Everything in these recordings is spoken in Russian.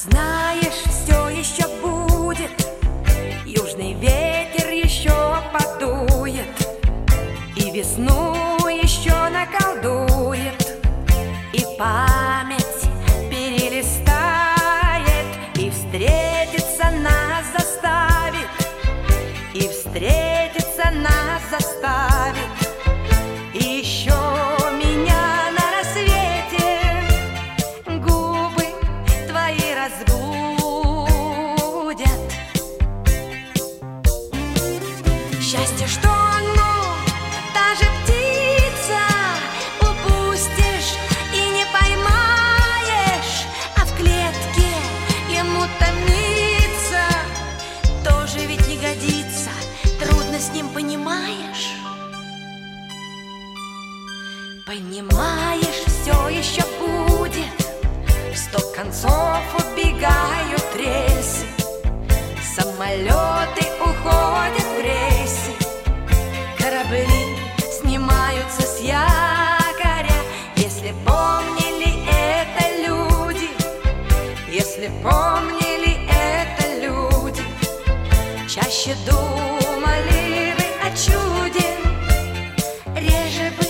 Знаешь, все еще будет. Южный ветер еще подует. И весну еще наколдует. И память перелистает. И встретиться нас заставит. И встретиться нас заставит. И еще Счастье, что оно, та же птица Упустишь и не поймаешь А в клетке ему томиться Тоже ведь не годится Трудно с ним, понимаешь? Понимаешь, все еще будет сто концов Чаще думали бы о чуде Реже бы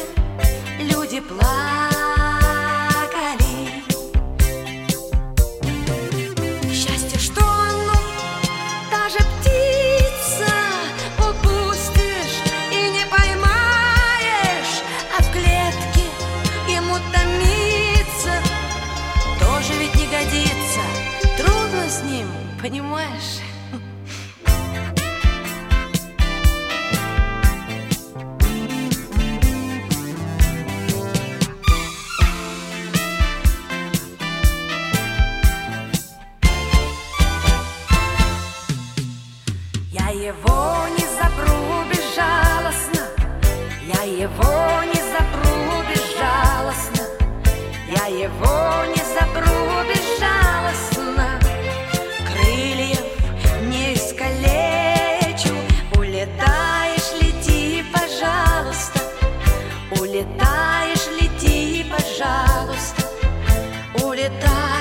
люди плакали Счастье, что оно, та птица Упустишь и не поймаешь А в клетке ему томиться Тоже ведь не годится Трудно с ним, понимаешь? Его не запру безжалостно, я его не запру безжалостно, я его не запру безжалостно. Крыльев не искалечу, улетаешь, лети, пожалуйста, улетаешь, лети, пожалуйста, пожалуйста.